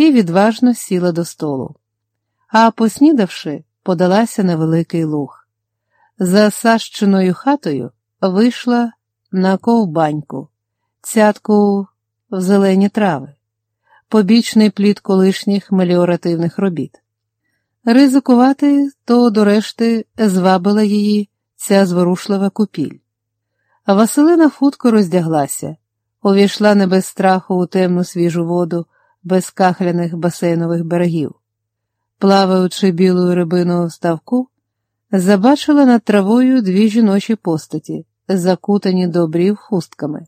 і відважно сіла до столу. А поснідавши, подалася на великий луг. За Сащиною хатою вийшла на ковбаньку, цятку в зелені трави, побічний плід колишніх меліоративних робіт. Ризикувати, то до решти звабила її ця зворушлива купіль. Василина хутко роздяглася, увійшла не без страху у темну свіжу воду, без кахляних басейнових берегів. Плаваючи білою рибиною в ставку, забачила над травою дві жіночі постаті, закутані до обрів хустками.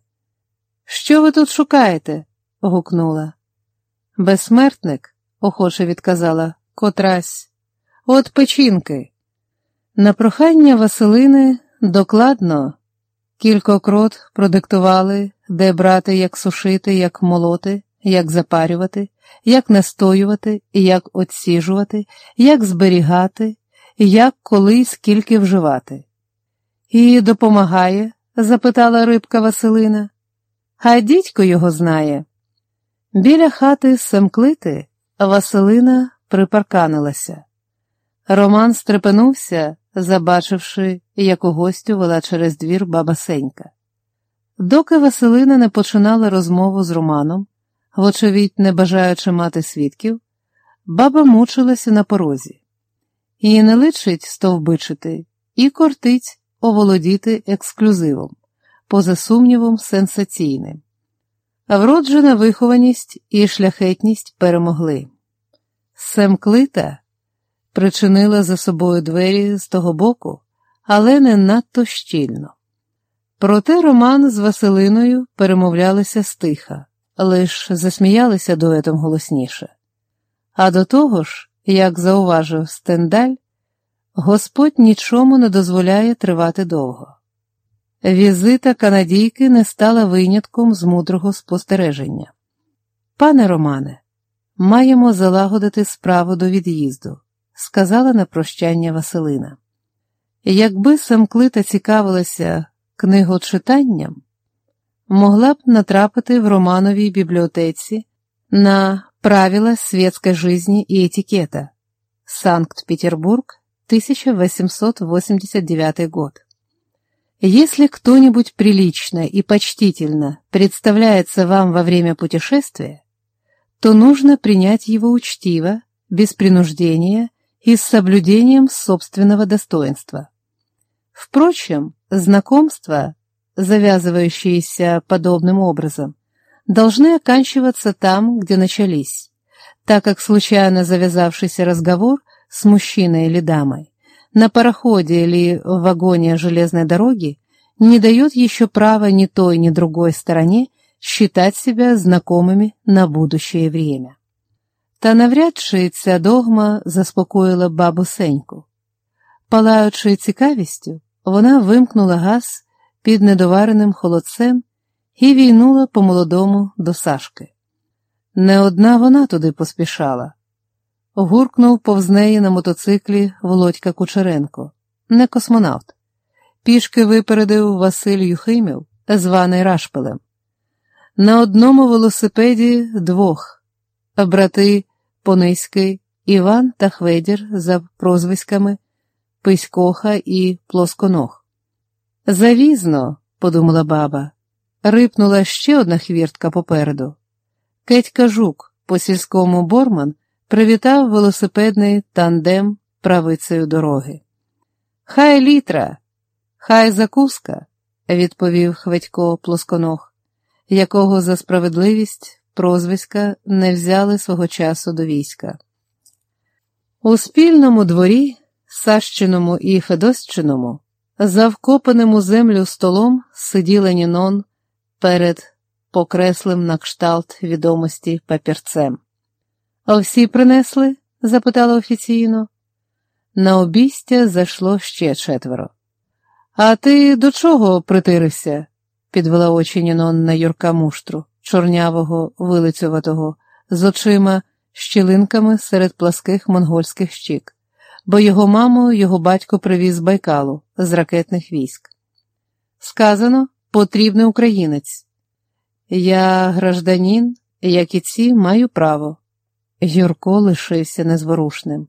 Що ви тут шукаєте? гукнула. Безсмертник, охоче відказала, котрась. От печінки. На прохання Василини докладно кількокрот продиктували, де брати, як сушити, як молоти, як запарювати, як настоювати, як отсіжувати, як зберігати, як коли й скільки вживати. І допомагає? запитала рибка Василина. А дідько його знає. Біля хати Семклити Василина припарканилася. Роман стрепенувся, забачивши, яку гостю вела через двір баба Сенька. Доки Василина не починала розмову з Романом, вочевидь, не бажаючи мати свідків, баба мучилася на порозі. І не личить стовбичити, і кортить оволодіти ексклюзивом, поза сумнівом, сенсаційним. Вроджена вихованість і шляхетність перемогли. Семклита причинила за собою двері з того боку, але не надто щільно. Проте Роман з Василиною перемовлялися стиха, лиш засміялися дуетом голосніше. А до того ж, як зауважив Стендаль, Господь нічому не дозволяє тривати довго. Візита канадійки не стала винятком з мудрого спостереження. Пане Романе, маємо залагодити справу до від'їзду, сказала на прощання Василина. Якби самклита цікавилася книгочитанням, могла б натрапити в Романовій бібліотеці на правила светской жизни и этикета. Санкт-Петербург, 1889 год. Если кто-нибудь прилично и почтительно представляется вам во время путешествия, то нужно принять его учтиво, без принуждения и с соблюдением собственного достоинства. Впрочем, знакомства, завязывающиеся подобным образом, должны оканчиваться там, где начались, так как случайно завязавшийся разговор с мужчиной или дамой на пароходе или в вагоне железной дороги не дает еще права ни той, ни другой стороне считать себя знакомыми на будущее время. Та навряд чи ця догма заспокоїла бабу Сеньку. Палаючи цікавістю, вона вимкнула газ під недовареним холодцем і війнула по молодому до Сашки. Не одна вона туди поспішала. Гуркнув повз неї на мотоциклі Володька Кучеренко, не космонавт. Пішки випередив Василь Юхимів, званий Рашпилем. На одному велосипеді двох брати Пониський, Іван та Хведір за прозвиськами Писькоха і Плосконог. Завізно, подумала баба, рипнула ще одна хвіртка попереду. Кетька Жук, по сільському борман, привітав велосипедний тандем правицею дороги. Хай літра, хай закуска, відповів Хведько Плосконог, якого за справедливість прозвиська не взяли свого часу до війська. У спільному дворі, Сащиному і Федосчиному, за вкопаним у землю столом сиділа Нінон перед покреслим на кшталт відомості папірцем. А всі принесли? запитала офіційно. На обістя зайшло ще четверо. А ти до чого притирився? підвела очі Нінон на Юрка муштру, чорнявого, вилицюватого, з очима, щілинками серед пласких монгольських щік, бо його маму його батько привіз з Байкалу з ракетних військ. Сказано, потрібний українець. Я, гражданин, як і ці, маю право. Юрко лишився незворушним.